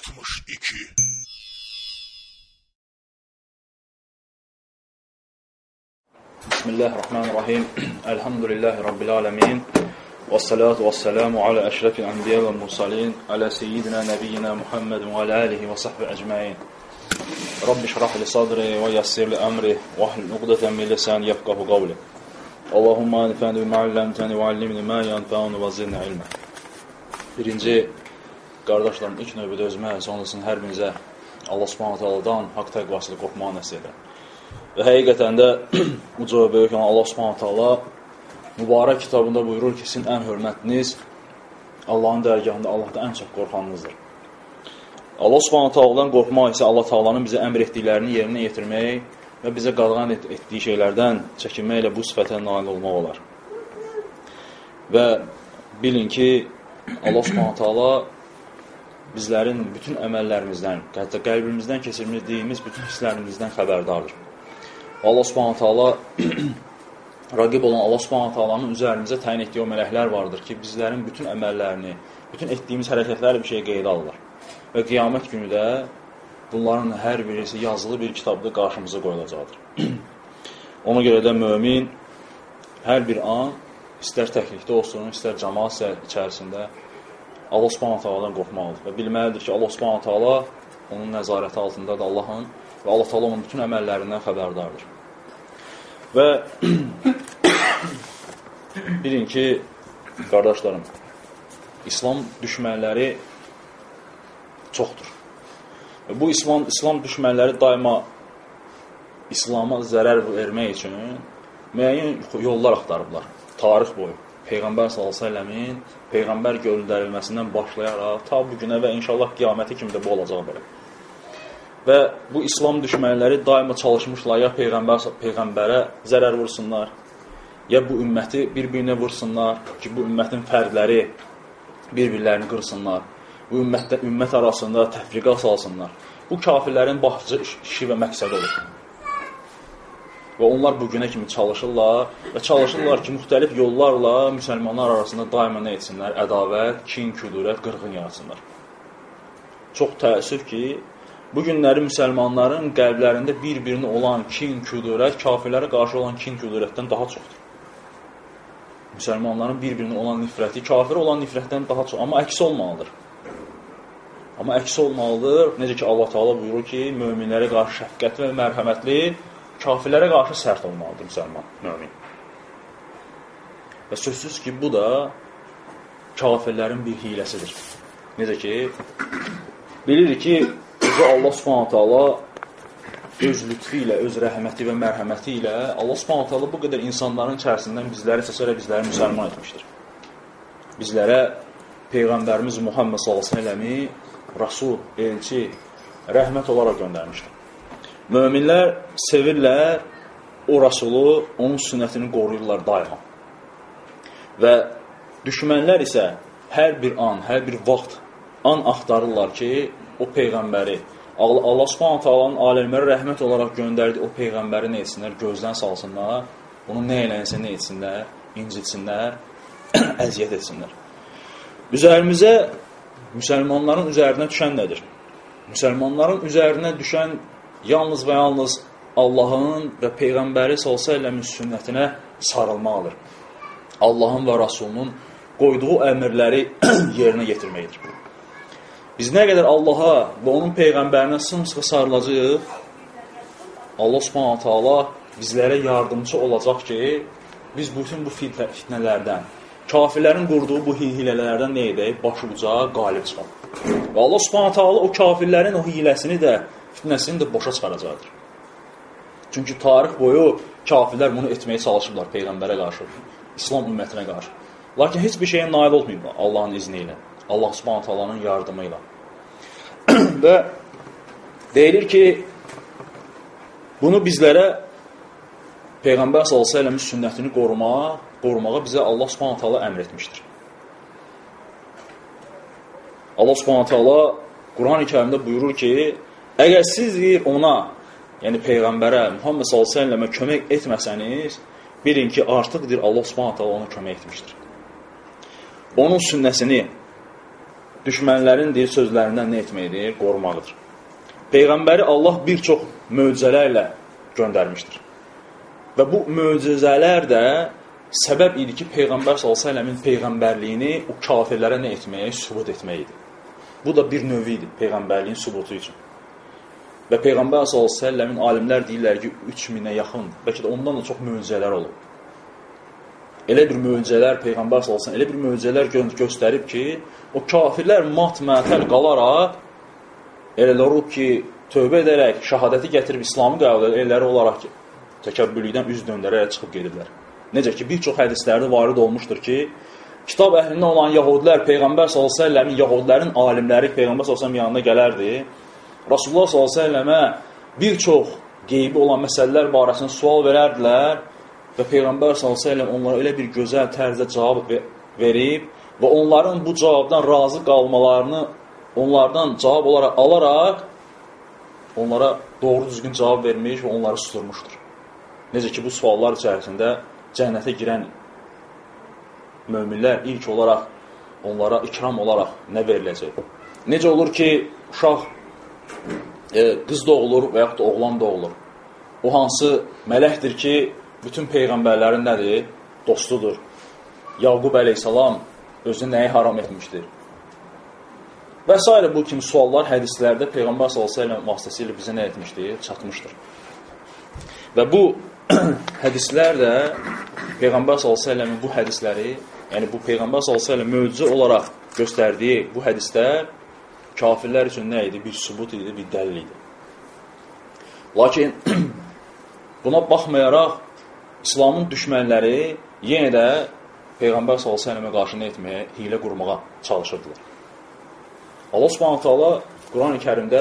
62 Bismillahirrahmanirrahim. Elhamdülillahi Rabbil alemin. Və salatu və selamu alə əşrəfil ənbiyə və mursalin, alə seyyidina nəbiyyina Muhammedin və alə alihi və sahbi əcməin. Rabbi şrah li sadri və yassir li əmri və ahlul uqdətən min lisan yafqahu qavli. Allahumma anfa'ni bima 'allamtani və 'allimni ma yanfa'uni və zidni ilmə. Birinci qardaşlarım ilk növbədə özümə, sonrasını hər birinizə Allah Subhanahu taalandan haqq təqvasını qorxmağı nəsib edir. Və həqiqətən də uca və böyük olan Allah Subhanahu taala mübarək kitabında buyurur ki, sizin ən hörmətiniz Allahın dərgahında Allahdan ən çox qorxanınızdır. Allah Subhanahu taaladan qorxmaq isə Allah Taala'nın bizə əmr etdiklərini yerinə yetirmək və bizə qadağan et etdiyi şeylərdən çəkinməklə bu sifətə nail olmaq olar. Və bilin ki, Allah Subhanahu taala bizlərin bütün əməllərimizdən, hətta qəlbimizdən keçirmədiyimiz bütün hisslərimizdən xəbərdardır. Allah Subhanahu taala rəqib olan Allah Subhanahu taalanın üzərimizə təyin etdiyi o mələklər vardır ki, bizlərin bütün əməllərini, bütün etdiyimiz hərəkətləri bir şey qeydə alırlar. Və qiyamət günü də bunların hər birisi yazılı bir kitabda qarşımıza qoyulacaqdır. Ona görə də mömin hər bir an istər təklikdə olsun, istər cəmaat içərisində Allah Subhanahu taaladan qorxmalıdır və bilməlidir ki, Allah Subhanahu taala onun nəzarəti altındadır Allahın və Allah taala onun bütün əməllərindən xəbərdardır. Və bilin ki, qardaşlarım, İslam düşmənləri çoxdur. Və bu İslam İslam düşmənləri daima İslama zərər vermək üçün müəyyən yollar axtarıblar. Tarix boyu Peyğəmbər s.ə.v-in Peyğəmbər göndərilməsindən başlayaraq ta bu günə və inşallah qiyaməti kimi də bu olacaq belə. Və bu İslam düşmənləri daima çalışmışlar ya Peyğəmbər Peyğəmbərə zərər vursunlar, ya bu ümməti bir-birinə vursunlar ki, bu ümmətin fərdləri bir-birlərini qırsınlar. Bu ümmətdə ümmət arasında təfriqə salsınlar. Bu kafirlərin başlıca işi və məqsədi olur. Və onlar bu günə kimi çalışırlar və çalışırlar ki, müxtəlif yollarla müsəlmanlar arasında daima nə etsinlər? Ədavət, kin, küdurət, qırğın yaratsınlar. Çox təəssüf ki, bu günləri müsəlmanların qəlblərində bir-birinə olan kin, küdurət kafirlərə qarşı olan kin, küdurətdən daha çoxdur. Müsəlmanların bir-birinə olan nifrəti kafirə olan nifrətdən daha çox, amma əksi olmalıdır. Amma əksi olmalıdır. Necə ki Allah Taala buyurur ki, möminlərə qarşı şəfqətli və mərhəmətli, kafirlərə qarşı sərt olmalıdır müsəlman, mömin. Və sözsüz ki, bu da kafirlərin bir hiləsidir. Necə ki, bilirik ki, Yüce Allah Subhanahu taala öz lütfü ilə, öz rəhməti və mərhəməti ilə Allah Subhanahu taala bu qədər insanların içərisindən bizləri seçərək bizləri müsəlman etmişdir. Bizlərə peyğəmbərimiz Muhammed sallallahu əleyhi və səlləmi rasul, elçi, rəhmət olaraq göndərmişdir. Möminlər sevirlər o rasulu, onun sünnətini qoruyurlar daima. Və düşmənlər isə hər bir an, hər bir vaxt an axtarırlar ki, o peyğəmbəri Allah Subhanahu taalanın aləmlərə rəhmət olaraq göndərdiyi o peyğəmbəri nə etsinlər, gözdən salsınlar, onu nə eləyənsə nə etsinlər, incitsinlər, əziyyət etsinlər. Üzərimizə müsəlmanların üzərinə düşən nədir? Müsəlmanların üzərinə düşən yalnız və yalnız Allahın və Peyğəmbəri s.ə.v-in sünnətinə sarılmaqdır. Allahın və Rasulunun qoyduğu əmrləri yerinə yetirməkdir. Biz nə qədər Allaha və onun Peyğəmbərinə sımsıxı sarılacaq, Allah subhanahu taala bizlərə yardımcı olacaq ki, biz bütün bu fitnələrdən, kafirlərin qurduğu bu hilələrdən nə edək? Başuca qalib çıxaq. Və Allah subhanahu taala o kafirlərin o hiləsini də, fitnəsini də boşa çıxaracaqdır. Çünki tarix boyu kafirlər bunu etməyə çalışıblar Peyğəmbərə qarşı, İslam ümmətinə qarşı. Lakin heç bir şeyə nail olmayıblar Allahın izni ilə, Allah subhanahu taalanın yardımı ilə. Və deyilir ki, bunu bizlərə Peyğəmbər s.ə.v-in sünnətini qorumağa, qorumağa bizə Allah subhanahu taala əmr etmişdir. Allah subhanahu taala Quran-ı kərimdə buyurur ki, əgər siz ona, yəni Peyğəmbərə, Muhammed s.ə.və kömək etməsəniz, bilin ki, artıqdır Allah subhanahu taala ona kömək etmişdir. Onun sünnəsini düşmənlərin deyir sözlərindən nə etməkdir? Qorumaqdır. Peyğəmbəri Allah bir çox möcüzələrlə göndərmişdir. Və bu möcüzələr də səbəb idi ki, Peyğəmbər s.ə.v-in peyğəmbərliyini o kafirlərə nə etməyə, sübut etmək idi. Bu da bir növ idi Peyğəmbərliyin sübutu üçün. Və Peyğəmbər s.ə.v-in alimlər deyirlər ki, 3000-ə yaxın, bəlkə də ondan da çox möcüzələr olub. Elə bir möcüzələr Peyğəmbər s.ə.v elə bir möcüzələr gö göstərib ki, o kafirlər mat-mətəl qalaraq elə olub ki, tövbə edərək şəhadəti gətirib İslamı qəbul elələri olaraq ki, təkəbbürlükdən üz döndərərək çıxıb gediblər. Necə ki, bir çox hədislərdə varid olmuşdur ki, kitab əhlində olan yahudilər Peyğəmbər s.ə.v-in, yahudilərin alimləri Peyğəmbər s.ə.v yanına gələrdi. Rasulullah s.ə.və bir çox qeybi olan məsələlər barəsində sual verərdilər və Peyğəmbər s.ə.v onlara elə bir gözəl tərzdə cavab verib və onların bu cavabdan razı qalmalarını onlardan cavab olaraq alaraq onlara doğru düzgün cavab vermiş və onları susturmuşdur. Necə ki, bu suallar içərisində cənnətə girən möminlər ilk olaraq onlara ikram olaraq nə veriləcək? Necə olur ki, uşaq e, qız doğulur və yaxud da oğlan doğulur. O hansı mələkdir ki, bütün peyğəmbərlərin nədir? Dostudur. Yaqub əleyhissalam özünü nəyi haram etmişdir? Və s. bu kimi suallar hədislərdə Peyğəmbər s.ə.v vasitəsilə bizə nə etmişdir? Çatmışdır. Və bu hədislər də Peyğəmbər s.ə.v-in bu hədisləri, yəni bu Peyğəmbər s.ə.v möcüzə olaraq göstərdiyi bu hədislər kafirlər üçün nə idi? Bir sübut idi, bir dəlil idi. Lakin buna baxmayaraq İslamın düşmənləri yenə də Peyğəmbər s.ə.və qarşı nə etməyə, hilə qurmağa çalışırdılar. Allah Subhanahu taala Quran-ı Kərimdə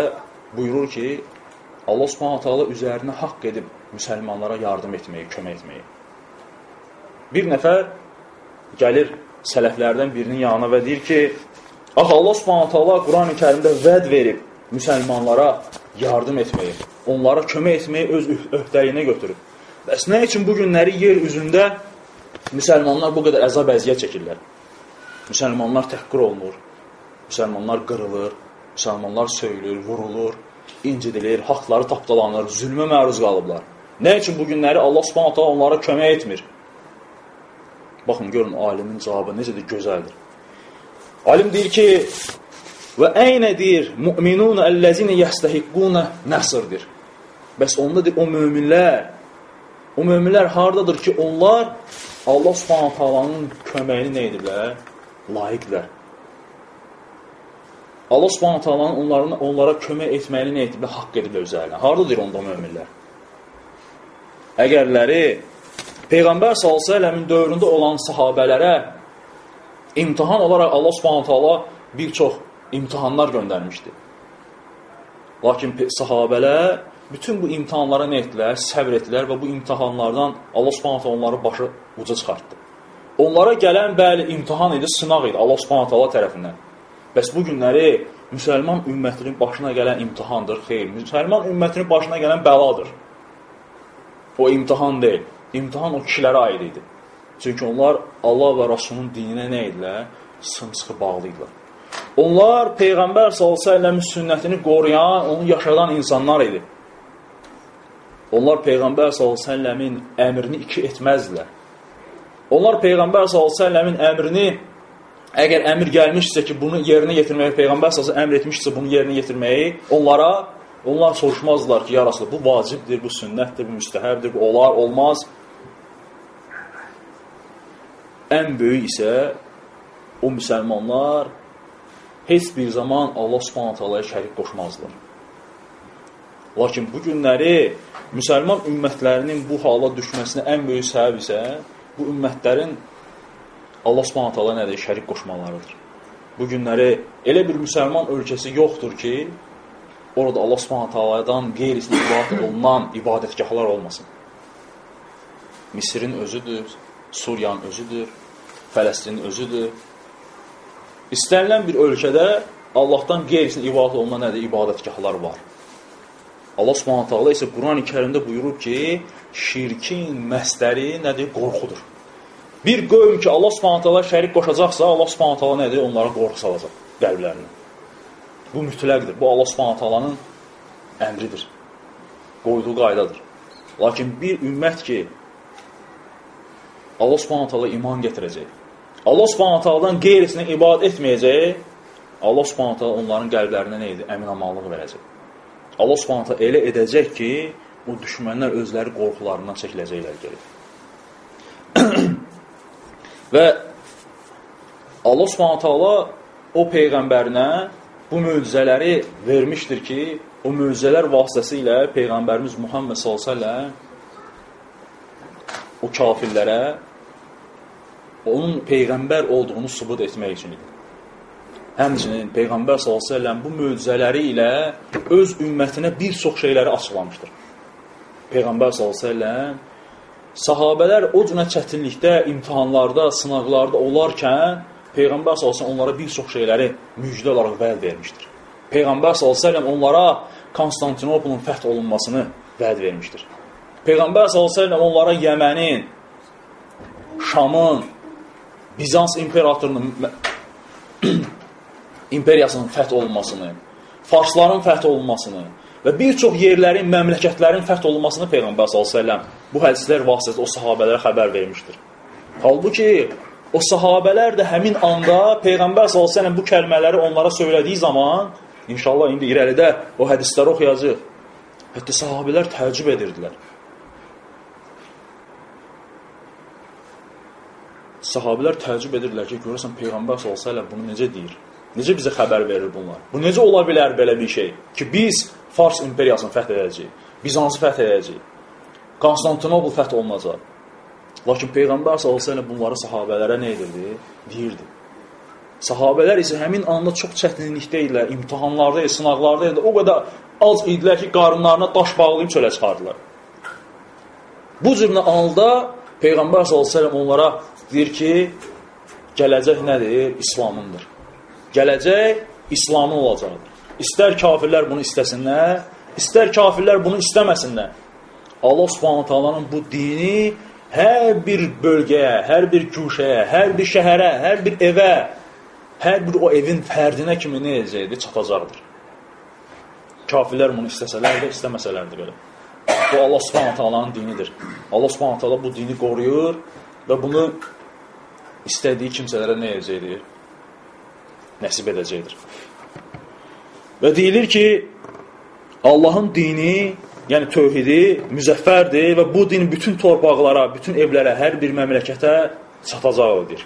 buyurur ki, Allah Subhanahu taala üzərinə haqq edib müsəlmanlara yardım etməyi, kömək etməyi. Bir nəfər gəlir sələflərdən birinin yanına və deyir ki, Ax Allah Subhanahu taala Quran-ı Kərimdə vəd verib müsəlmanlara yardım etməyi, onlara kömək etməyi öz öhdəliyinə götürüb. Bəs nə üçün bu günləri yer üzündə müsəlmanlar bu qədər əzab əziyyət çəkirlər? Müsəlmanlar təhqir olunur, müsəlmanlar qırılır, müsəlmanlar söyülür, vurulur, incidilir, haqları tapdalanır, zülmə məruz qalıblar. Nə üçün bu günləri Allah Subhanahu taala onlara kömək etmir? Baxın görün alimin cavabı necə də gözəldir. Alim deyir ki: "Və əynə deyir mu'minun ellezine yestahiquna nasrdir." Bəs ondadır o möminlər. O möminlər hardadır ki, onlar Allah Subhanahu taalanın köməyini nə ediblər? Layiqlər. Allah Subhanahu taalanın onların onlara kömək etməyini nə etiblər? Haqq ediblər üzərinə. Hardadır onda möminlər? Əgərləri Peyğəmbər səlləmin dövründə olan sahabelərə imtahan olaraq Allah Subhanahu taala bir çox imtahanlar göndərmişdi. Lakin sahabelər bütün bu imtahanlara nə etdilər? Səbr etdilər və bu imtahanlardan Allah Subhanahu taala onları başı uca çıxartdı. Onlara gələn bəli imtahan idi, sınaq idi Allah Subhanahu taala tərəfindən. Bəs bu günləri müsəlman ümmətinin başına gələn imtihandır. Xeyr, müsəlman ümmətinin başına gələn bəladır. O imtihan deyil. İmtihan o kişilərə aid idi. Çünki onlar Allah və Rasulun dininə nə idilər? Sımsıxı bağlıydılar. Onlar Peyğəmbər s.ə.v-in sünnətini qoruyan, onu yaşadan insanlar idi. Onlar Peyğəmbər s.ə.v-in əmrini iki etməzdilər. Onlar Peyğəmbər s.ə.v-in əmrini Əgər əmr gəlmişsə ki, bunu yerinə yetirməyi Peyğəmbər sallallahu əmr etmişsə bunu yerinə yetirməyi, onlara onlar soruşmazlar ki, ya Rasulullah, bu vacibdir, bu sünnətdir, bu müstəhəbdir, bu olar, olmaz. Ən böyük isə o müsəlmanlar heç bir zaman Allah Subhanahu taalaya şərik qoşmazlar. Lakin bu günləri müsəlman ümmətlərinin bu hala düşməsinə ən böyük səbəb isə bu ümmətlərin Allah Subhanahu taala nədir? Şərik qoşmalarıdır. Bu günləri elə bir müsəlman ölkəsi yoxdur ki, orada Allah Subhanahu taaladan qeyrisini ibadət olunan ibadətgahlar olmasın. Misirin özüdür, Suriyanın özüdür, Fələstinin özüdür. İstənilən bir ölkədə Allahdan qeyrisini ibadət olunan nədir? İbadətgahlar var. Allah Subhanahu taala isə Qurani-Kərimdə buyurur ki, şirkin məsdəri nədir? Qorxudur. Bir qövm ki, Allah subhanət hala şərik qoşacaqsa, Allah subhanət hala nədir? Onlara qorxu salacaq. qəlblərinə. Bu mütləqdir. Bu Allah Subhanahu taalanın əmridir. Qoyduğu qaydadır. Lakin bir ümmət ki Allah Subhanahu taala iman gətirəcək. Allah Subhanahu taaladan qeyrisinə ibadət etməyəcək. Allah Subhanahu taala onların qəlblərinə nə edir? Əminamanlıq verəcək. Allah Subhanahu taala elə edəcək ki, o düşmənlər özləri qorxularından çəkiləcəklər geri. Və Allah Subhanahu taala o peyğəmbərinə bu möcüzələri vermişdir ki, o möcüzələr vasitəsilə peyğəmbərimiz Muhammed səlləm o kafirlərə onun peyğəmbər olduğunu sübut etmək üçün idi. Həmçinin peyğəmbər sallallahu əleyhi və səlləm bu möcüzələri ilə öz ümmətinə bir çox şeyləri açıqlamışdır. Peyğəmbər sallallahu əleyhi və səlləm sahabelər o cünə çətinlikdə, imtahanlarda, sınaqlarda olarkən Peyğəmbər sallallahu onlara bir çox şeyləri müjdə olaraq vəd vermişdir. Peyğəmbər sallallahu onlara Konstantinopolun fəth olunmasını vəd vermişdir. Peyğəmbər sallallahu onlara Yəmənin, Şamın, Bizans imperatorunun imperiyasının fəth olunmasını, Farsların fəth olunmasını və bir çox yerlərin, məmləkətlərin fəth olunmasını Peyğəmbər s.ə.v bu hədislər vasitəsilə o sahabələrə xəbər vermişdir. Halbuki o sahabələr də həmin anda Peyğəmbər s.ə.v bu kəlmələri onlara söylədiyi zaman, inşallah indi irəlidə o hədisləri oxuyacaq, hətta sahabələr təəccüb edirdilər. Sahabilər təəccüb edirlər ki, görürsən Peyğəmbər s.ə.v bunu necə deyir? Necə bizə xəbər verir bunlar? Bu necə ola bilər belə bir şey ki, biz Fars imperiyasını fəth edəcəyik, Bizansı fəth edəcəyik, Konstantinopol fəth olunacaq. Lakin Peyğəmbər s.ə.v bunları sahabələrə nə edirdi? Deyirdi. Sahabələr isə həmin anda çox çətinlikdə idilər, imtihanlarda, sınaqlarda idilər. O qədər az idilər ki, qarınlarına daş bağlayıb çölə çıxardılar. Bu cürlə anda Peyğəmbər s.ə.v onlara deyir ki, gələcək nədir? İslamındır. Gələcək İslamın olacaqdır. İstər kafirlər bunu istəsinlər, istər kafirlər bunu istəməsinlər. Allah Subhanahu taalanın bu dini hər bir bölgəyə, hər bir güşəyə, hər bir şəhərə, hər bir evə, hər bir o evin fərdinə kimi nə edəcəkdir? Çatacaqdır. Kafirlər bunu istəsələr də, istəməsələr də belə. Bu Allah Subhanahu taalanın dinidir. Allah Subhanahu taala bu dini qoruyur və bunu istədiyi kimsələrə nə edəcəkdir? Nəsib edəcəkdir. Və deyilir ki, Allahın dini, yəni tövhidi müzəffərdir və bu din bütün torpaqlara, bütün evlərə, hər bir məmləkətə çatacaqdır.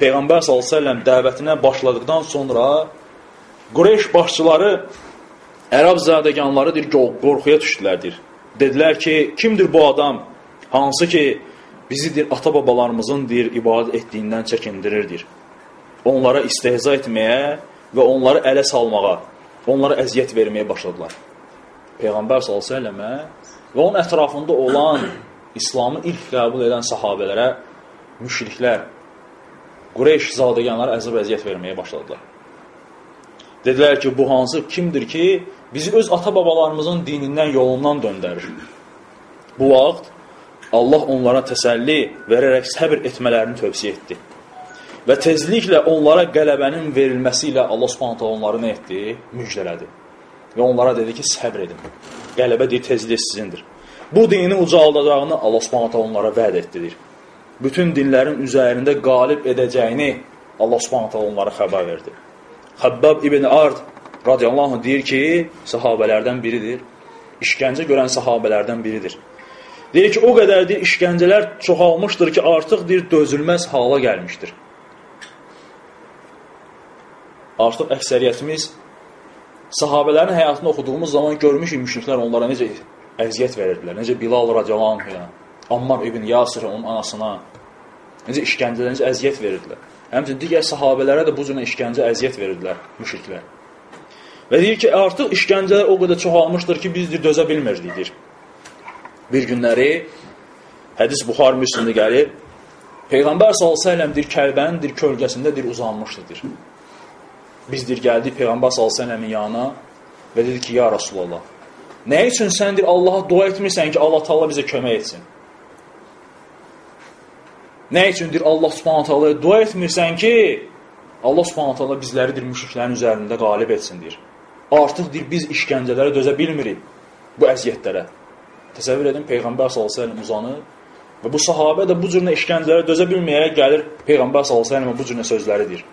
Peyğəmbər s.ə.v dəvətinə başladıqdan sonra Qureyş başçıları ərab zədəganlarıdır, qorxuya düşdülərdir. Dedilər ki, kimdir bu adam, hansı ki, bizidir ata-babalarımızın deyir, ibadət etdiyindən çəkindirirdir. Onlara istehza etməyə və onları ələ salmağa, onlara əziyyət verməyə başladılar. Peyğəmbər s.ə.və və onun ətrafında olan İslamı ilk qəbul edən sahabələrə müşriklər, Qureyş zadəganları əzab əziyyət verməyə başladılar. Dedilər ki, bu hansı kimdir ki, bizi öz ata-babalarımızın dinindən, yolundan döndərir. Bu vaxt Allah onlara təsəlli verərək səbr etmələrini tövsiyə etdi. Və tezliklə onlara qələbənin verilməsi ilə Allah Subhanahu onları nə etdi? Müjdələdi. Və onlara dedi ki, səbr edin. Qələbə deyir, tezlik sizindir. Bu dini ucaldacağını Allah Subhanahu onlara vəd etdidir. Bütün dinlərin üzərində qalib edəcəyini Allah Subhanahu onlara xəbər verdi. Xəbbab ibn Ard radiyallahu anh deyir ki, sahabələrdən biridir. İşgəncə görən sahabələrdən biridir. Deyir ki, o qədər deyir, işgəncələr çoxalmışdır ki, artıq deyir, dözülməz hala gəlmişdir. Artıq əksəriyyətimiz sahabələrin həyatını oxuduğumuz zaman görmüşük müşriklər onlara necə əziyyət verirdilər. Necə Bilal radiyallahu anh, Ammar ibn Yasir onun anasına necə işgəncələr, necə əziyyət verirdilər. Həmçinin digər sahabələrə də bu cür işgəncə əziyyət verirdilər müşriklər. Və deyir ki, artıq işgəncələr o qədər çoxalmışdır ki, biz deyir, dözə bilmirdik, deyir bir günləri hədis Buxar Müslimdə gəlir. Peyğəmbər sallallahu dir Kəlbənin dir kölgəsində dir uzanmışdır. Biz dir gəldik Peyğəmbər sallallahu yanına və dedi ki, ya Rasulullah, nə üçün sən dir Allaha dua etmirsən ki, Allah Taala bizə kömək etsin? Nə üçündür Allah Subhanahu taala dua etmirsən ki, Allah Subhanahu taala bizləri deyir müşriklərin üzərində qalib etsin deyir. Artıq deyir biz işgəncələrə dözə bilmirik bu əziyyətlərə. Təsəvvür edin Peyğəmbər səlləm uzanıb və bu sahabə də bu cür işgəncələrə dözə bilməyərək gəlir Peyğəmbər səlləm bu cür sözləri deyir.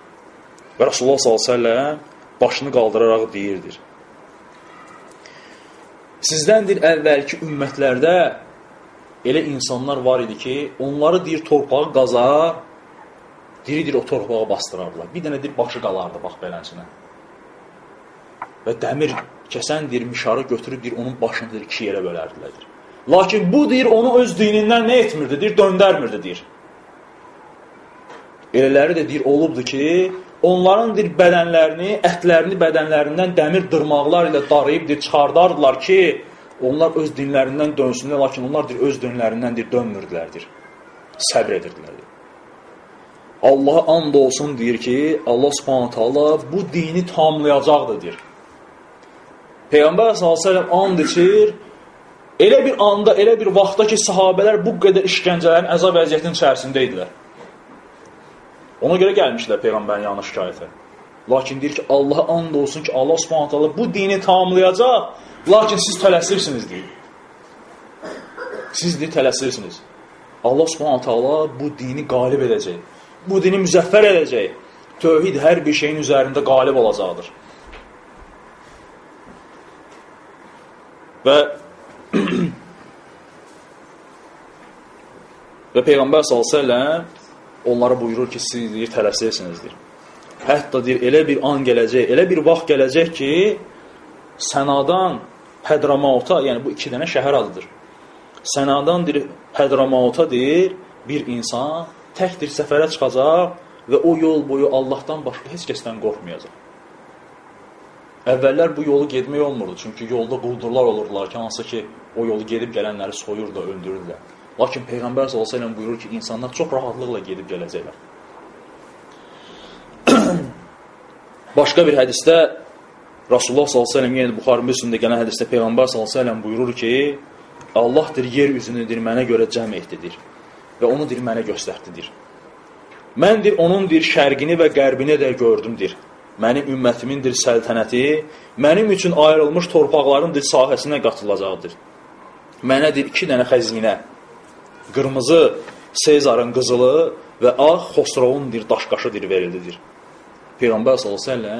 Və Rasulullah səlləm başını qaldıraraq deyirdir. Sizdəndir əvvəlki ümmətlərdə elə insanlar var idi ki, onları deyir torpağı qazar, diri-diri o torpağa bastırardılar. Bir dənə deyir başı qalardı bax beləsinə. Və dəmir kəsən deyir mişarı götürüb deyir onun başını deyir iki yerə bölərdilər deyir. Lakin bu deyir onu öz dinindən nə etmirdi? Deyir döndərmirdi deyir. Elələri də deyir olubdu ki, onların deyir bədənlərini, ətlərini bədənlərindən dəmir dırmaqlar ilə darayıb deyir çıxardardılar ki, onlar öz dinlərindən dönsünlər, lakin onlar deyir öz dinlərindən deyir dönmürdülər deyir. Səbr edirdilər. Deyir. Allaha and olsun deyir ki, Allah Subhanahu taala bu dini tamamlayacaqdır deyir. Peyğəmbər səlləm and içir. Elə bir anda, elə bir vaxtda ki, sahabelər bu qədər işgəncələrin, əzab vəziyyətinin içərisində idilər. Ona görə gəlmişdilər Peyğəmbərin yanına şikayətə. Lakin deyir ki, Allaha and olsun ki, Allah Subhanahu taala bu dini tamamlayacaq, lakin siz tələsirsiniz deyir. Siz deyir tələsirsiniz. Allah Subhanahu taala bu dini qalib edəcək. Bu dini müzəffər edəcək. Tövhid hər bir şeyin üzərində qalib olacaqdır. Və və Peyğəmbər s.ə.v onlara buyurur ki, siz deyir, tələsirsinizdir. Hətta deyir, elə bir an gələcək, elə bir vaxt gələcək ki, Sənadan Hədramauta, yəni bu iki dənə şəhər adıdır. Sənadan deyir, Hədramauta deyir, bir insan təkdir səfərə çıxacaq və o yol boyu Allahdan başqa heç kəsdən qorxmayacaq. Əvvəllər bu yolu getmək olmurdu, çünki yolda quldurlar olurdular ki, hansı ki, o yolu gedib gələnləri soyur da, öldürürlər. Lakin Peyğəmbər s.ə.v buyurur ki, insanlar çox rahatlıqla gedib gələcəklər. Başqa bir hədisdə Rasulullah s.ə.v yəni Buxarı Müslimdə gələn hədisdə Peyğəmbər s.ə.v buyurur ki, Allahdır yer üzünüdür, mənə görə cəm etdidir və onu dir mənə göstərdidir. Məndir onun dir şərqini və qərbini də gördümdir mənim ümmətimindir səltənəti, mənim üçün ayrılmış torpaqlarındır sahəsinə qatılacaqdır. Mənədir iki dənə xəzinə, qırmızı Sezarın qızılı və ağ Xosrovundur daşqaşıdır verildidir. Peyğəmbər s.ə.v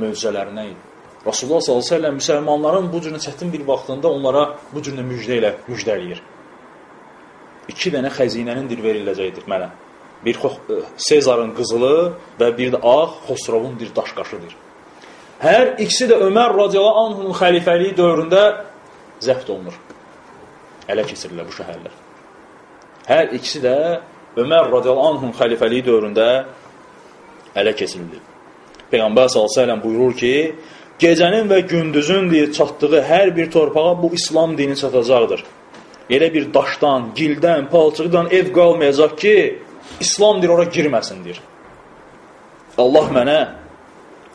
möcüzələrinə idi. Rasulullah s.ə.v müsəlmanların bu cürünə çətin bir vaxtında onlara bu cürünə müjdə ilə müjdələyir. İki dənə xəzinənindir veriləcəkdir mənə bir e, Sezarın qızılı və bir də ağ Xosrovun bir daşqaşıdır. Hər ikisi də Ömər radiyallahu anhunun xəlifəliyi dövründə zəbt olunur. Ələ keçirirlər bu şəhərlər. Hər ikisi də Ömər radiyallahu anhunun xəlifəliyi dövründə ələ keçirilir. Peyğəmbər s.ə.v buyurur ki, gecənin və gündüzün deyir, çatdığı hər bir torpağa bu İslam dini çatacaqdır. Elə bir daşdan, gildən, palçıqdan ev qalmayacaq ki, İslam deyir, ora girməsin deyir. Allah mənə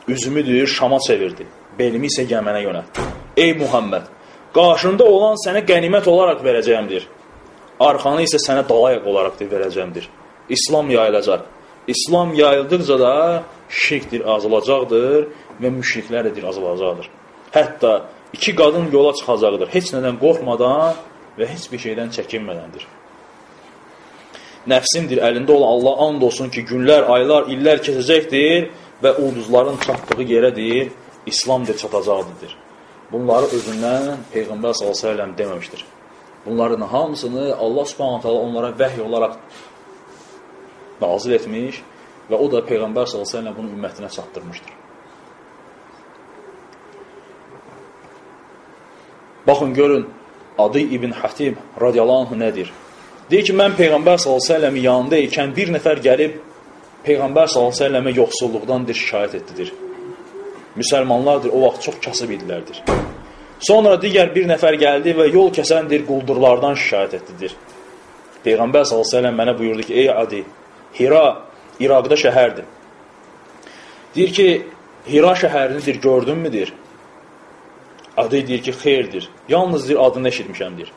üzümü deyir, Şama çevirdi. Belimi isə Yəmənə yönətdi. Ey Muhammed, qarşında olan sənə qənimət olaraq verəcəyimdir. Arxanı isə sənə dalayaq olaraq verəcəyimdir. İslam yayılacaq. İslam yayıldıqca da şirkdir azalacaqdır və müşriklər edir azalacaqdır. Hətta iki qadın yola çıxacaqdır. Heç nədən qorxmadan və heç bir şeydən çəkinmədəndir nəfsimdir, əlində olan Allah and olsun ki, günlər, aylar, illər keçəcəkdir və ulduzların çatdığı yerədir, İslamdır, çatacaqdır. Bunları özündən Peyğəmbər s.ə.v deməmişdir. Bunların hamısını Allah subhanət hala onlara vəhy olaraq nazil etmiş və o da Peyğəmbər s.ə.v bunu ümmətinə çatdırmışdır. Baxın, görün, Adı İbn Hatib radiyallahu nədir? Deyir ki, mən Peyğəmbər s.ə.v yanında ikən bir nəfər gəlib Peyğəmbər s.ə.və yoxsulluqdandır, şikayət etdidir. Müsəlmanlardır, o vaxt çox kasıb idilərdir. Sonra digər bir nəfər gəldi və yol kəsəndir, quldurlardan şikayət etdidir. Peyğəmbər s.ə.v mənə buyurdu ki, ey Adi, Hira İraqda şəhərdir. Deyir ki, Hira şəhərinidir, gördünmüdir? Adi deyir ki, xeyirdir. Yalnız deyir, adını eşitmişəmdir.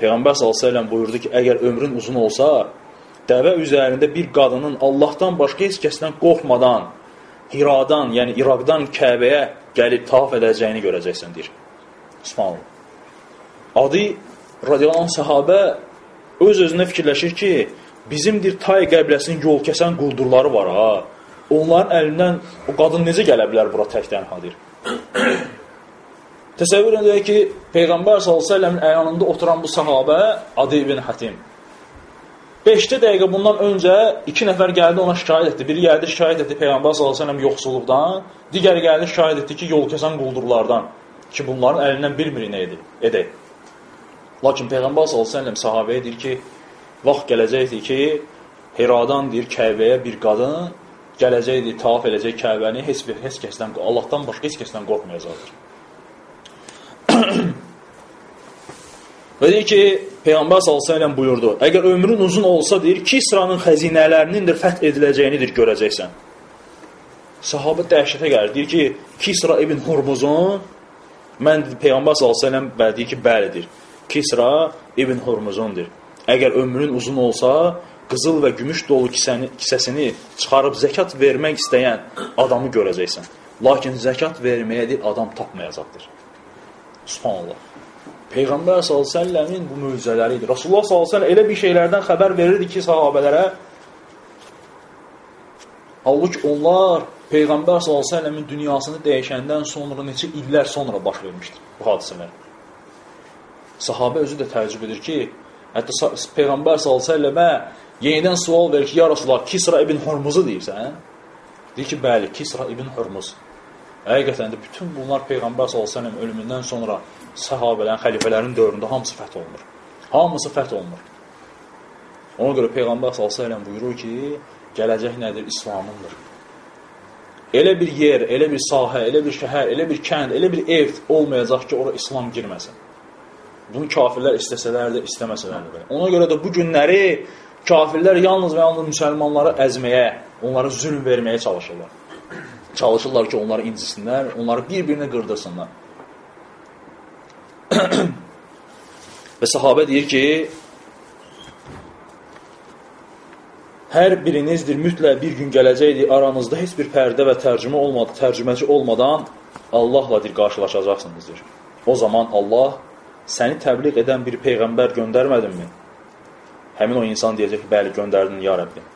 Peyğəmbər s.ə.v buyurdu ki, əgər ömrün uzun olsa, dəvə üzərində bir qadının Allahdan başqa heç kəsdən qorxmadan Hiradan, yəni İraqdan Kəbəyə gəlib tavaf edəcəyini görəcəksən deyir. Subhanallah. Adi radiyallahu sahabə öz-özünə fikirləşir ki, bizimdir Tay qəbiləsinin yol kəsən quldurları var ha. Onların əlindən o qadın necə gələ bilər bura tək tənhadır? Təsəvvür edək ki, Peyğəmbər s.ə.v-in əyanında oturan bu sahabə Adi ibn Hatim. 5-də dəqiqə bundan öncə iki nəfər gəldi ona şikayət etdi. Biri gəldi şikayət etdi Peyğəmbər s.ə.v yoxsulluqdan, digəri gəldi şikayət etdi ki, yol kəsən quldurlardan ki, bunların əlindən bir birini edək. Lakin Peyğəmbər s.ə.v sahabəyə deyir ki, vaxt gələcəkdir ki, Heradan deyir Kəbəyə bir qadın gələcəkdir, tavaf eləcək Kəbəni, heç bir heç kəsdən, Allahdan başqa heç kəsdən qorxmayacaqdır. Və deyir ki, Peyğəmbər s.ə.v buyurdu, əgər ömrün uzun olsa, deyir, Kisranın xəzinələrinin də fəth ediləcəyinidir, görəcəksən. Sahabə dəhşətə gəlir, deyir ki, Kisra ibn Hurmuzun, mən Peyğəmbər s.ə.v deyir ki, bəlidir, Kisra ibn Hurmuzundur. Əgər ömrün uzun olsa, qızıl və gümüş dolu kisəni, kisəsini çıxarıb zəkat vermək istəyən adamı görəcəksən. Lakin zəkat verməyə deyir, adam tapmayacaqdır. Subhanallah. Peyğəmbər s.ə.v-in bu möcüzələri idi. Rasulullah s.ə.v elə bir şeylərdən xəbər verirdi ki, sahabələrə, halbuki onlar Peyğəmbər s.ə.v-in dünyasını dəyişəndən sonra neçə illər sonra baş vermişdir bu hadisələr. Sahabə özü də təəccüb edir ki, hətta Peyğəmbər s.ə.və yenidən sual verir ki, ya Rasulullah, Kisra ibn Hurmuzu deyirsən? Deyir ki, bəli, Kisra ibn Hurmuz. Həqiqətən də bütün bunlar Peyğəmbər s.ə.v ölümündən sonra səhabələrin, xəlifələrin dövründə hamısı fəth olunur. Hamısı fəth olunur. Ona görə Peyğəmbər s.ə.v buyurur ki, gələcək nədir? İslamındır. Elə bir yer, elə bir sahə, elə bir şəhər, elə bir kənd, elə bir ev olmayacaq ki, ora İslam girməsin. Bunu kafirlər istəsələr də, istəməsələr də. Ona görə də bu günləri kafirlər yalnız və yalnız müsəlmanları əzməyə, onlara zülm verməyə çalışırlar. Çalışırlar ki, onları incisinlər, onları bir-birinə qırdırsınlar. Və sahabə deyir ki, hər birinizdir mütləq bir gün gələcəkdir, aranızda heç bir pərdə və tərcümə olmadı, tərcüməci olmadan Allahla dir qarşılaşacaqsınızdır. O zaman Allah səni təbliğ edən bir peyğəmbər göndərmədinmi? Həmin o insan deyəcək ki, bəli, göndərdin, ya Rəbbi.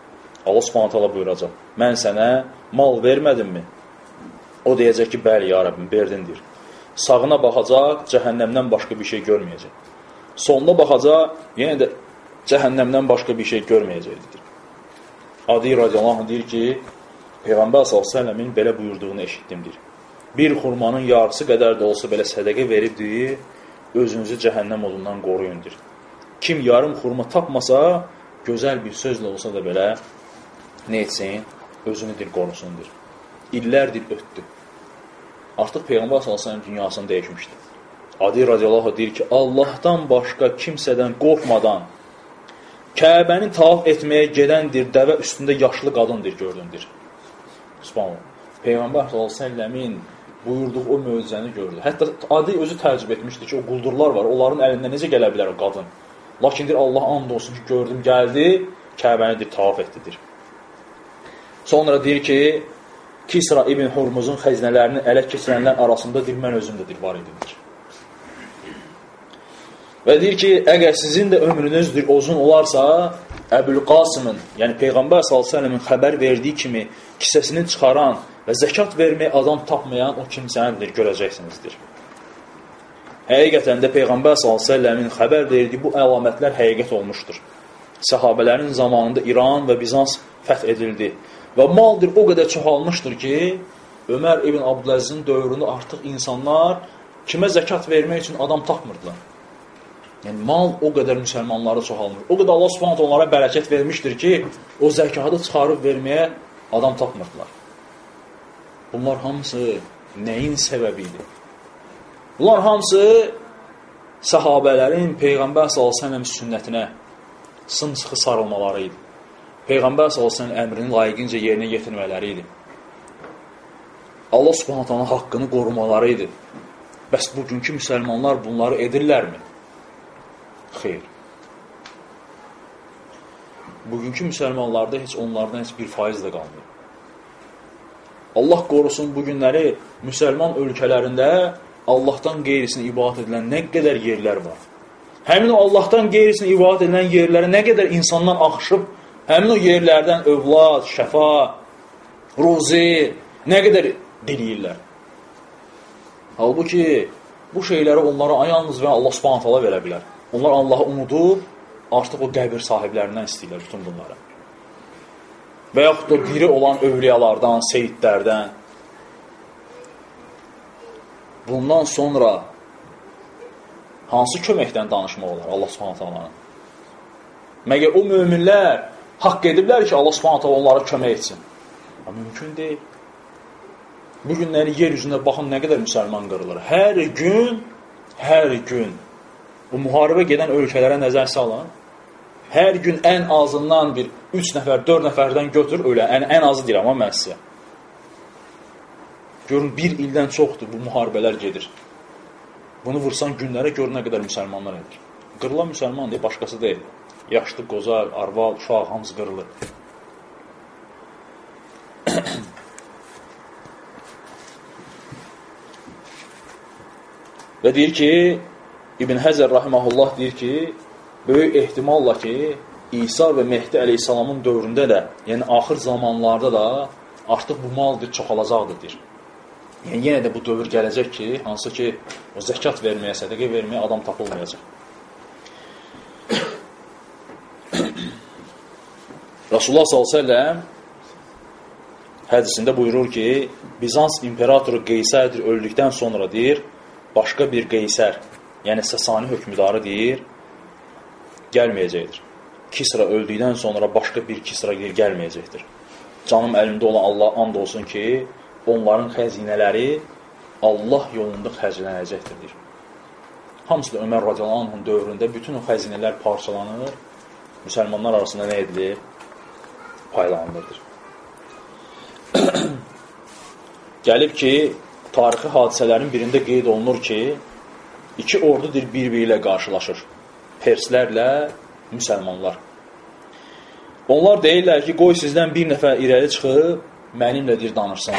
Allah subhanət hala buyuracaq, mən sənə mal vermədimmi? O deyəcək ki, bəli, ya Rəbbim, verdindir. Sağına baxacaq, cəhənnəmdən başqa bir şey görməyəcək. Sonuna baxacaq, yenə də cəhənnəmdən başqa bir şey görməyəcəkdir. Adi radiyallahu deyir ki, Peyğəmbər s.ə.v-in belə buyurduğunu eşitdimdir. Bir xurmanın yarısı qədər də olsa belə sədəqə veribdir, özünüzü cəhənnəm odundan qoruyundur. Kim yarım xurma tapmasa, gözəl bir sözlə olsa da belə nə etsin? Özünüdür, qorusundur. İllərdir ötdü. Artıq Peyğəmbər s.ə.v dünyasını dəyişmişdir. Adi radiyallahu deyir ki, Allahdan başqa kimsədən qorxmadan Kəbəni tavaf etməyə gedəndir, dəvə üstündə yaşlı qadındır, gördündir. Subhanallah. Peyğəmbər s.ə.v-in buyurduğu o möcüzəni gördü. Hətta Adi özü təəccüb etmişdi ki, o quldurlar var, onların əlində necə gələ bilər o qadın? Lakin deyir, Allah and olsun ki, gördüm, gəldi, Kəbəni deyir, tavaf etdidir. Sonra deyir ki, Kisra ibn Hurmuzun xəzinələrini ələ keçirənlər arasında deyir, mən özüm də deyir, var idim. Və deyir ki, əgər sizin də ömrünüzdür uzun olarsa, Əbül Qasımın, yəni Peyğəmbər s.ə.v-in xəbər verdiyi kimi kisəsini çıxaran və zəkat verməyə adam tapmayan o kimsənidir, görəcəksinizdir. Həqiqətən də Peyğəmbər s.ə.v-in xəbər verdiyi bu əlamətlər həqiqət olmuşdur. Səhabələrin zamanında İran və Bizans fəth edildi. Və maldır o qədər çoxalmışdır ki, Ömər ibn Abdüləzizin dövründə artıq insanlar kimə zəkat vermək üçün adam tapmırdılar. Yəni mal o qədər müsəlmanları çoxalmır. O qədər Allah Subhanahu onlara bərəkət vermişdir ki, o zəkatı çıxarıb verməyə adam tapmırdılar. Bunlar hamısı nəyin səbəbi idi? Bunlar hamısı səhabələrin Peyğəmbər sallallahu əleyhi sünnətinə sımsıxı sarılmaları idi. Peyğəmbər sallallahu əmrini layiqincə yerinə yetirmələri idi. Allah Subhanahu haqqını qorumaları idi. Bəs bugünkü müsəlmanlar bunları edirlərmi? Xeyr. bugünkü müsəlmanlarda heç onlardan heç bir faiz də qalmıyor. Allah qorusun bu günləri müsəlman ölkələrində Allahdan qeyrisini ibadət edilən nə qədər yerlər var. Həmin o Allahdan qeyrisini ibadət edilən yerlərə nə qədər insanlar axışıb, həmin o yerlərdən övlad, şəfa, ruzi, nə qədər diləyirlər. Halbuki bu şeyləri onlara yalnız və Allah subhanət hala verə bilər. Onlar Allahı unudub, artıq o qəbir sahiblərindən istəyirlər bütün bunları. Və yaxud da diri olan övliyalardan, seyidlərdən. Bundan sonra hansı köməkdən danışmaq olar Allah subhanət halanın? Məgər o möminlər haqq ediblər ki, Allah subhanət hala onlara kömək etsin? Ya, mümkün deyil. Bu günləri yer üzündə baxın nə qədər müsəlman qırılır. Hər gün, hər gün bu müharibə gedən ölkələrə nəzər salın. Hər gün ən azından bir 3 nəfər, 4 nəfərdən götür ölə. Ən, ən azı deyirəm amma mən sizə. Görün, bir ildən çoxdur bu müharibələr gedir. Bunu vursan günlərə gör nə qədər müsəlmanlar edir. Qırılan müsəlman deyil, başqası deyil. Yaşlı, qoza, arval, uşaq hamısı qırılır. Və deyir ki, İbn Həzər rahiməhullah deyir ki, böyük ehtimalla ki, İsa və Mehdi əleyhissalamın dövründə də, yəni axır zamanlarda da artıq bu maldır, çoxalacaqdır deyir. Yəni yenə də bu dövr gələcək ki, hansı ki, o zəkat verməyə, sədəqə verməyə adam tapılmayacaq. Rasulullah s.ə.v hədisində buyurur ki, Bizans imperatoru Qeysərdir öldükdən sonra deyir, başqa bir Qeysər, yəni Sasani hökmdarı deyir, gəlməyəcəkdir. Kisra öldükdən sonra başqa bir Kisra gəlməyəcəkdir. Canım əlimdə olan Allah and olsun ki, onların xəzinələri Allah yolunda xərclənəcəkdir, deyir. Hamısı da Ömər radiyallahu anhın dövründə bütün o xəzinələr parçalanır, müsəlmanlar arasında nə edilir? Paylanılırdır. Gəlib ki, tarixi hadisələrin birində qeyd olunur ki, iki ordudur bir-biri ilə qarşılaşır. Perslərlə müsəlmanlar. Onlar deyirlər ki, qoy sizdən bir nəfər irəli çıxıb, mənimlə deyir, danışsın.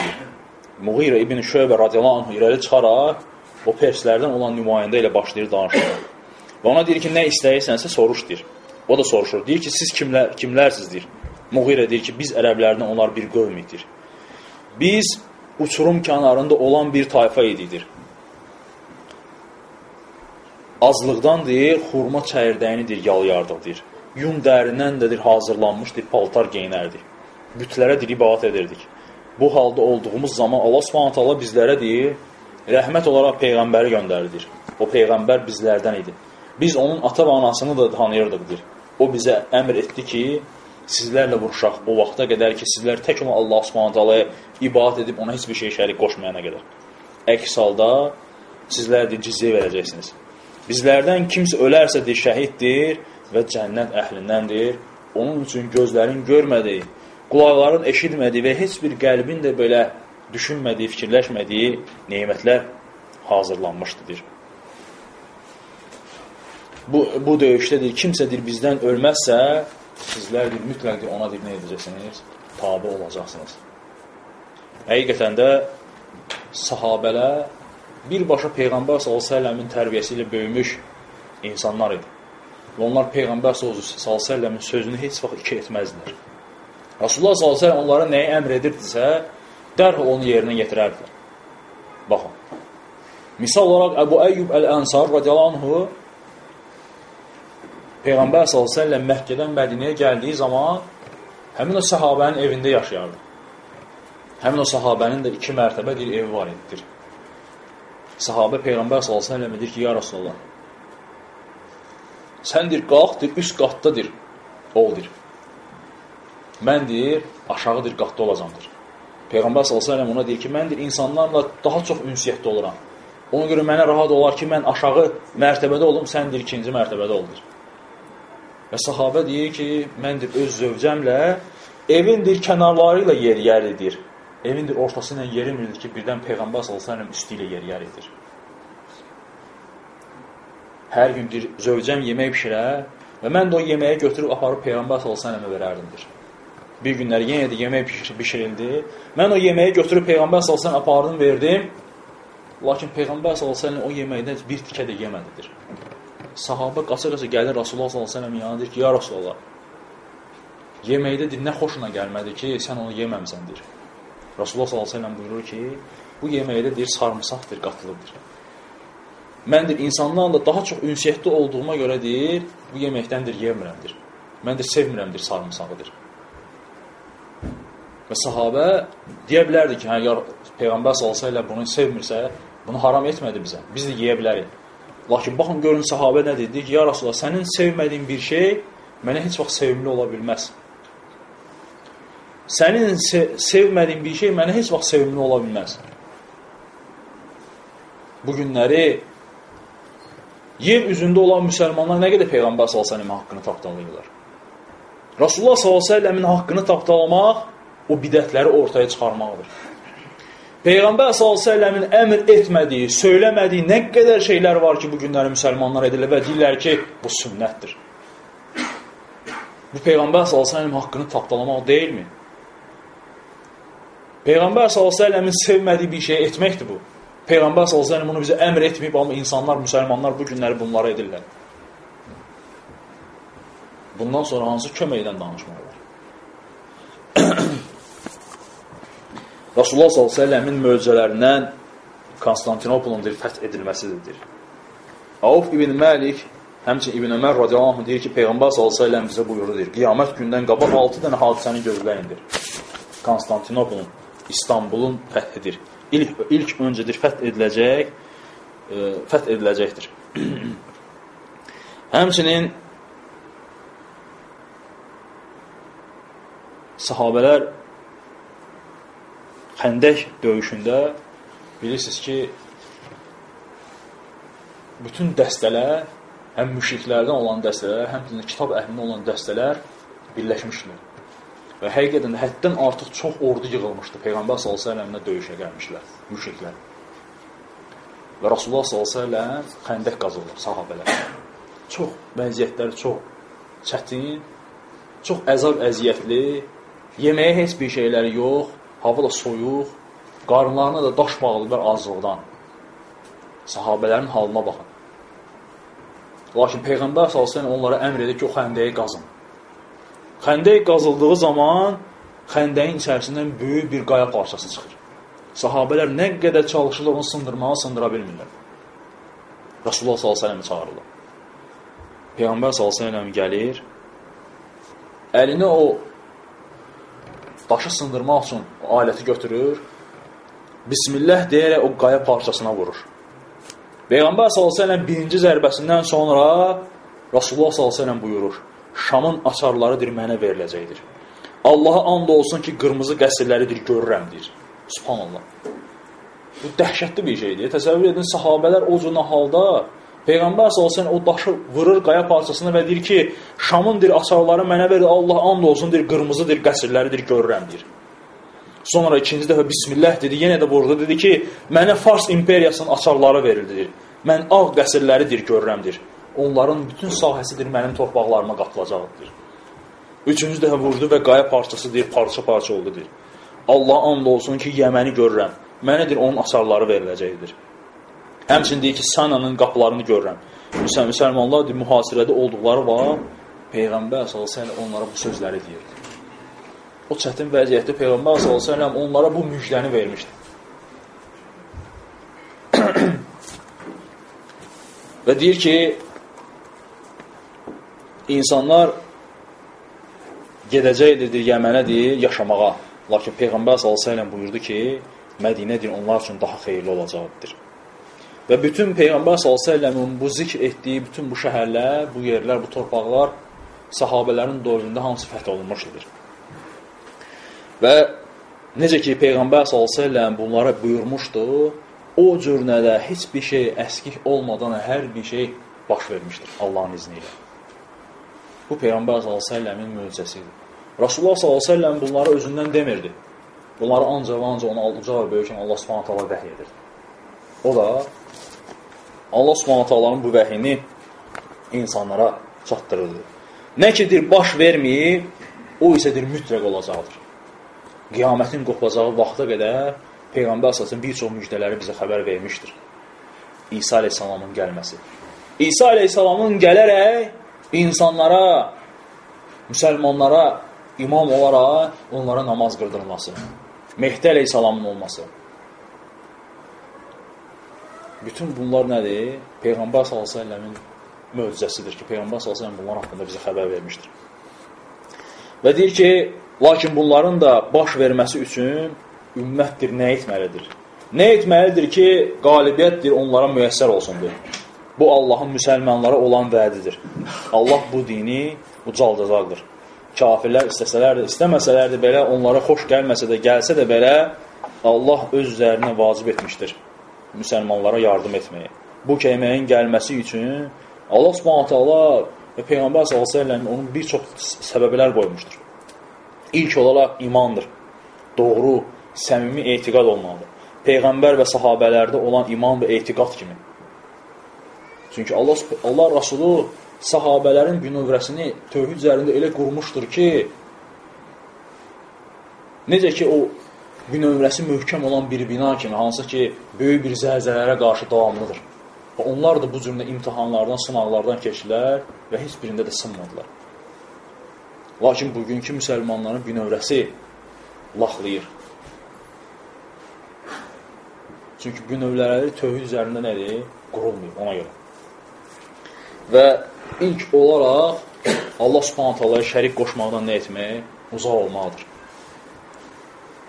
Muğirə ibn Şöbə radiyallahu anh irəli çıxaraq, o perslərdən olan nümayəndə ilə başlayır danışır. Və ona deyir ki, nə istəyirsənsə soruş deyir. O da soruşur. Deyir ki, siz kimlər, kimlərsiz deyir. Muğirə deyir ki, biz ərəblərdən onlar bir qövm idir. Biz uçurum kənarında olan bir tayfa ididir. Azlıqdan deyir, xurma çəyirdəyinidir, yalayardıq deyir. Yun dərindən dədir, hazırlanmışdır, paltar geyinərdik. Bütlərə dir, ibadət edirdik. Bu halda olduğumuz zaman Allah subhanət Allah bizlərə deyir, rəhmət olaraq Peyğəmbəri göndəridir. O Peyğəmbər bizlərdən idi. Biz onun ata və anasını da tanıyırdıq, deyir. O bizə əmr etdi ki, sizlərlə vuruşaq o vaxta qədər ki, sizlər tək olan Allah Subhanahu taalaya ibadət edib ona heç bir şey şərik qoşmayana qədər. Əks halda sizlər də cizyə verəcəksiniz. Bizlərdən kimsə ölərsə də şəhiddir və cənnət əhlindəndir. Onun üçün gözlərin görmədiyi, qulaqların eşitmədiyi və heç bir qəlbin də belə düşünmədiyi, fikirləşmədiyi nemətlər hazırlanmışdır. Bu, bu döyüşdədir, kimsədir bizdən ölməzsə, sizlər deyir, mütləq ona deyir, nə edəcəksiniz? Tabi olacaqsınız. Həqiqətən də sahabələr birbaşa Peyğəmbər s.ə.v-in tərbiyəsi ilə böyümüş insanlar idi. Və onlar Peyğəmbər s.ə.v-in sözünü heç vaxt iki etməzdilər. Rasulullah s.ə.v onlara nəyi əmr edirdisə, dərhal onu yerinə yetirərdilər. Baxın. Misal olaraq Əbu Əyyub Əl-Ənsar radiyallahu Peyğəmbər s.ə.v Məkkədən Mədinəyə gəldiyi zaman həmin o səhabənin evində yaşayardı. Həmin o səhabənin də iki mərtəbə bir evi var ididir. Səhabə Peyğəmbər s.ə.v deyir ki, ya Rasulallah, sən deyir, qalx, deyir, üst qatdadır, oldur. Mən deyir, aşağıdır, qatda olacamdır. Peyğəmbər s.ə.v ona deyir ki, mən deyir, insanlarla daha çox ünsiyyətdə oluram. Ona görə mənə rahat olar ki, mən aşağı mərtəbədə olum, sən deyir, ikinci mərtəbədə oldur. Və sahabə deyir ki, məndir öz zövcəmlə evindir kənarları ilə yer yer edir. Evindir ortası ilə yerimir ki, birdən Peyğəmbər sallallahu üstü ilə yer yer edir. Hər gün deyir, zövcəm yemək bişirər, Və mən də o yeməyi götürüb aparıb Peyğəmbər sallallahu əleyhi və səlləmə verərdimdir. Bir günlər yenə də yemək bişirildi. Mən o yeməyi götürüb Peyğəmbər sallallahu apardım, verdim. Lakin Peyğəmbər sallallahu o yeməkdən bir tikə də yemədidir. Sahabə qaça-qaça gəlir Rasulullah sallallahu əleyhi və səlləm yanına deyir ki, ya Rasulullah, yeməkdə dir, nə xoşuna gəlmədi ki, sən onu yeməmsəndir. Rasulullah sallallahu əleyhi və səlləm buyurur ki, bu yeməkdə deyir sarımsaqdır, qatılıbdır. Mən deyir insanlarla da daha çox ünsiyyətli olduğuma görə deyir, bu yeməkdəndir yemirəmdir. Mən də sevmirəmdir sarımsağıdır. Və sahabə deyə bilərdi ki, hə ya Peyğəmbər sallallahu əleyhi bunu sevmirsə, bunu haram etmədi bizə. Biz də yeyə bilərik. Lakin baxın görün sahabə nə dedi? Ya Rasulullah, sənin sevmədiyin bir şey mənə heç vaxt sevimli ola bilməz. Sənin se sevmədiyin bir şey mənə heç vaxt sevimli ola bilməz. Bu günləri yer üzündə olan müsəlmanlar nə qədər Peyğəmbər s.ə.v-in haqqını tapdalayırlar. Rasulullah s.ə.v-in haqqını tapdalamaq o bidətləri ortaya çıxarmaqdır. Peyğəmbər s.ə.v-in əmr etmədiyi, söyləmədiyi nə qədər şeylər var ki, bu günləri müsəlmanlar edirlər və deyirlər ki, bu sünnətdir. Bu Peyğəmbər s.ə.v haqqını tapdalamaq deyilmi? Peyğəmbər s.ə.v-in sevmədiyi bir şey etməkdir bu. Peyğəmbər s.ə.v bunu bizə əmr etməyib, amma insanlar, müsəlmanlar bu günləri bunları edirlər. Bundan sonra hansı köməkdən danışmaq olar? Rasulullah s.ə.v-in möcüzələrindən Konstantinopolun fəth edilməsidir. Avf ibn Məlik, həmçin İbn Ömər radiyallahu deyir ki, Peyğəmbər s.ə.v bizə buyurudur, qiyamət gündən qabaq 6 dənə hadisəni gözləyindir. Konstantinopolun, İstanbulun fəthidir ilk, ilk öncədir fəth ediləcək, e, fəth ediləcəkdir. Həmçinin sahabələr Xəndək döyüşündə bilirsiniz ki, bütün dəstələr, həm müşriklərdən olan dəstələr, həm kitab əhlindən olan dəstələr birləşmişdilər. Və həqiqətən də həddən artıq çox ordu yığılmışdı. Peyğəmbər s.ə.və döyüşə gəlmişlər, müşriklər. Və Rasulullah s.ə.v xəndək qazılır sahabələr. Çox vəziyyətlər çox çətin, çox əzab əziyyətli, yeməyə heç bir şeyləri yox, hava da soyuq, qarınlarına da daş bağlılar azlıqdan. Sahabələrin halına baxın. Lakin Peyğəmbər s.ə.v onlara əmr edir ki, o xəndəyi qazın. Xəndək qazıldığı zaman xəndəyin içərisindən böyük bir qaya parçası çıxır. Sahabələr nə qədər çalışırlar onu sındırmağa, sındıra bilmirlər. Rasulullah s.ə.v çağırırlar. Peyğəmbər s.ə.v gəlir, əlini o daşı sındırmaq üçün aləti götürür, Bismillah deyərək o qaya parçasına vurur. Peyğəmbər s.ə.v birinci zərbəsindən sonra Rasulullah s.ə.v buyurur, Şamın açarlarıdır mənə veriləcəkdir. Allaha and olsun ki, qırmızı qəsrləridir görürəm, deyir. Subhanallah. Bu dəhşətli bir şeydir. Təsəvvür edin, sahabələr o cürlə halda Peyğəmbər sallallahu o daşı vurur qaya parçasına və deyir ki, Şamın dir açarları mənə verir, Allah and olsun dir, qırmızıdır, qəsrləridir görürəm, deyir. Sonra ikinci dəfə Bismillah dedi, yenə də vurdu, dedi ki, mənə Fars imperiyasının açarları verildi. Mən ağ qəsrləridir görürəmdir onların bütün sahəsidir mənim torpaqlarıma qatılacaqdır. Üçüncü dəfə vurdu və qaya parçası deyir, parça-parça oldu deyir. Allah and olsun ki, Yəməni görürəm. Mənə deyir, onun asarları veriləcəkdir. Həmçin deyir ki, Sananın qapılarını görürəm. Müsəlman, müsəlmanlar deyir, mühasirədə olduqları var, Peyğəmbər s.ə.v onlara bu sözləri deyirdi. O çətin vəziyyətdə Peyğəmbər s.ə.v onlara bu müjdəni vermişdi. və deyir ki, insanlar gedəcəkdir Yəmənədir yaşamağa. Lakin Peyğəmbər s.ə.v buyurdu ki, Mədinədir onlar üçün daha xeyirli olacaqdır. Və bütün Peyğəmbər s.ə.v-in bu zikr etdiyi bütün bu şəhərlər, bu yerlər, bu torpaqlar sahabələrin dövründə hansı fəth olunmuşdur. Və necə ki, Peyğəmbər s.ə.v bunlara buyurmuşdu, o cürnədə heç bir şey əskik olmadan hər bir şey baş vermişdir Allahın izni ilə. Bu Peyğəmbər s.ə.v-in möcüzəsidir. Rasulullah s.ə.v bunları özündən demirdi. Bunları ancaq ancaq ona uca və böyükən Allah hala vəhiy edir. O da Allah subhanət halanın bu vəhini insanlara çatdırırdı. Nə ki, deyir, baş verməyib, o isə deyir, mütləq olacaqdır. Qiyamətin qopacağı vaxta qədər Peyğəmbər əsasın bir çox müjdələri bizə xəbər vermişdir. İsa aleyhissalamın gəlməsi. İsa aleyhissalamın gələrək insanlara, müsəlmanlara imam olaraq onlara namaz qırdırılması. Mehdi aleyhissalamın olması. Bütün bunlar nədir? Peyğəmbər s.ə.v-in möcüzəsidir ki, Peyğəmbər s.ə.v bunlar haqqında bizə xəbər vermişdir. Və deyir ki, lakin bunların da baş verməsi üçün ümmətdir, nə etməlidir? Nə etməlidir ki, qalibiyyətdir onlara müyəssər olsundur. Bu Allahın müsəlmanlara olan vədidir. Allah bu dini ucaldacaqdır. Kafirlər istəsələr də, istəməsələr də belə, onlara xoş gəlməsə də, gəlsə də belə, Allah öz üzərinə vacib etmişdir müsəlmanlara yardım etməyi. Bu kəlməyin gəlməsi üçün Allah Subhanahu taala və Peyğəmbər sallallahu əleyhi və səlləm onun bir çox səbəblər qoymuşdur. İlk olaraq imandır. Doğru, səmimi etiqad olmalıdır. Peyğəmbər və sahabələrdə olan iman və etiqad kimi. Çünki Allah Allah Rasulu sahabələrin bünövrəsini tövhid üzərində elə qurmuşdur ki, necə ki o bünövrəsi möhkəm olan bir bina kimi, hansı ki, böyük bir zəlzələlərə qarşı davamlıdır. Və onlar da bu cürlə imtihanlardan, sınaqlardan keçdilər və heç birində də sınmadılar. Lakin bugünkü müsəlmanların bünövrəsi laxlayır. Çünki bünövrələri tövhid üzərində nədir? Qurulmayıb ona görə. Və ilk olaraq Allah subhanət Allah'a şərik qoşmaqdan nə etmək? Uzaq olmalıdır.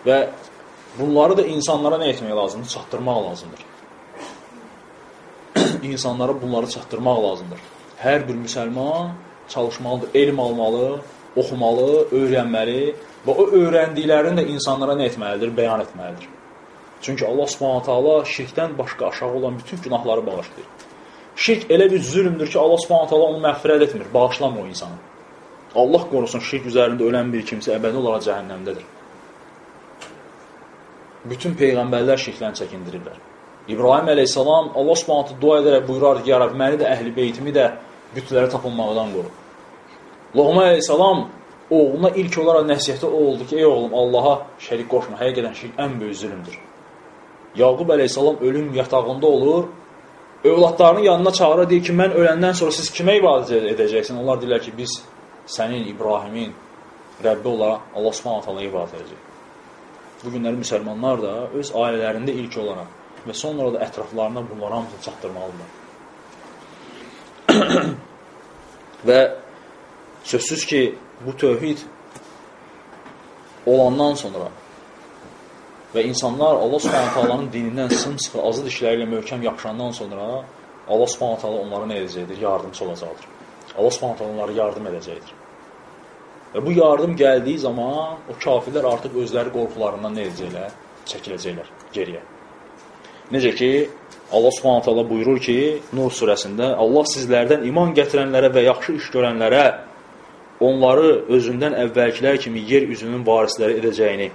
Və bunları da insanlara nə etmək lazımdır? Çatdırmaq lazımdır. insanlara bunları çatdırmaq lazımdır. Hər bir müsəlman çalışmalıdır, elm almalı, oxumalı, öyrənməli və o öyrəndiklərini də insanlara nə etməlidir? Bəyan etməlidir. Çünki Allah subhanət hala şirkdən başqa aşağı olan bütün günahları bağışlayır. Şirk elə bir zülmdür ki, Allah subhanət hala onu məğfirət etmir, bağışlamır o insanı. Allah qorusun, şirk üzərində ölən bir kimsə əbədi olaraq cəhənnəmdədir. Bütün peyğəmbərlər şirkdən çəkindirirlər. İbrahim əleyhissalam Allah subhanətə dua edərək buyurar ki, yarab, məni də əhl-i beytimi də bütlərə tapınmaqdan qoru. Loğma əleyhissalam oğluna ilk olaraq nəsiyyəti o oldu ki, ey oğlum, Allaha şərik qoşma, həqiqətən şirk ən böyük zülümdür. Yaqub əleyhissalam ölüm yatağında olur, övladlarının yanına çağırır, deyir ki, mən öləndən sonra siz kimə ibadət edəcəksin? Onlar deyirlər ki, biz sənin, İbrahimin Rəbbi olaraq Allah subhanət hala ibadət edəcək. Bu günləri müsəlmanlar da öz ailələrində ilk olaraq və sonra da ətraflarına bunları hamısını çatdırmalıdır. və sözsüz ki, bu tövhid olandan sonra Və insanlar Allah Subhanahu taalanın dinindən sımsıxı azı dişləri ilə möhkəm yapışandan sonra Allah Subhanahu taala onlara nə edəcəkdir? Yardımçı olacaqdır. Allah Subhanahu taala onlara yardım edəcəkdir. Və bu yardım gəldiyi zaman o kafirlər artıq özləri qorxularından nə edəcəklər? Çəkiləcəklər geriyə. Necə ki Allah Subhanahu taala buyurur ki, Nur surəsində Allah sizlərdən iman gətirənlərə və yaxşı iş görənlərə onları özündən əvvəlkilər kimi yer üzünün varisləri edəcəyini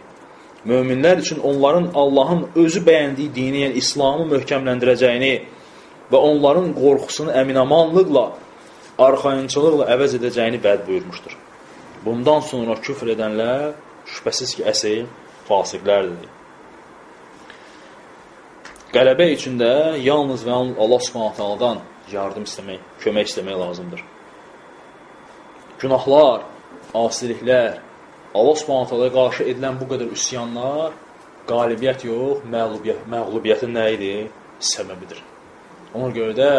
möminlər üçün onların Allahın özü bəyəndiyi dini, yəni İslamı möhkəmləndirəcəyini və onların qorxusunu əminamanlıqla, arxayınçılıqla əvəz edəcəyini bəd buyurmuşdur. Bundan sonra küfr edənlər şübhəsiz ki, əsl fasiqlərdir. Qələbə üçün də yalnız və yalnız Allah subhanətələrdən yardım istəmək, kömək istəmək lazımdır. Günahlar, asiliklər, Allah Subhanahu qarşı edilən bu qədər üsyanlar qalibiyyət yox, məğlubiyyət, məğlubiyyətin nə idi? Səbəbidir. Ona görə də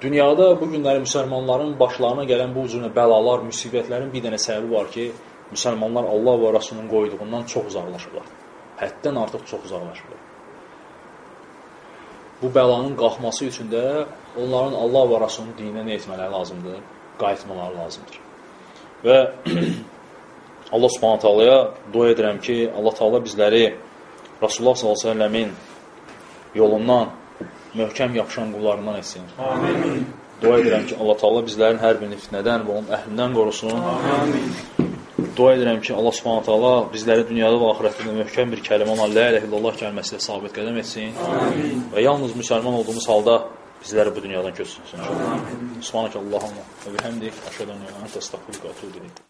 dünyada bu günləri müsəlmanların başlarına gələn bu cür bəlalar, müsibətlərin bir dənə səbəbi var ki, müsəlmanlar Allah və Rasulunun qoyduğundan çox uzaqlaşırlar. Həddən artıq çox uzaqlaşırlar. Bu bəlanın qalxması üçün də onların Allah və Rasulunun dininə nə etmələri lazımdır? Qayıtmaları lazımdır. Və Allah Subhanahu taalaya dua edirəm ki, Allah Taala bizləri Rasulullah sallallahu əleyhi və səlləmin yolundan möhkəm yapışan qullarından etsin. Amin. Dua edirəm ki, Allah Taala bizlərin hər birini fitnədən və onun əhlindən qorusun. Amin. Dua edirəm ki, Allah Subhanahu taala bizləri dünyada və axirətdə də möhkəm bir kəlmə olan la ilahe illallah kəlməsi ilə sabit qədəm etsin. Amin. Və yalnız müsəlman olduğumuz halda bizləri bu dünyadan köçürsün inşallah. Subhanakallahumma və bihamdik, əşhədu an la ilaha illə entə əstəğfiruka və etûbü ilayk.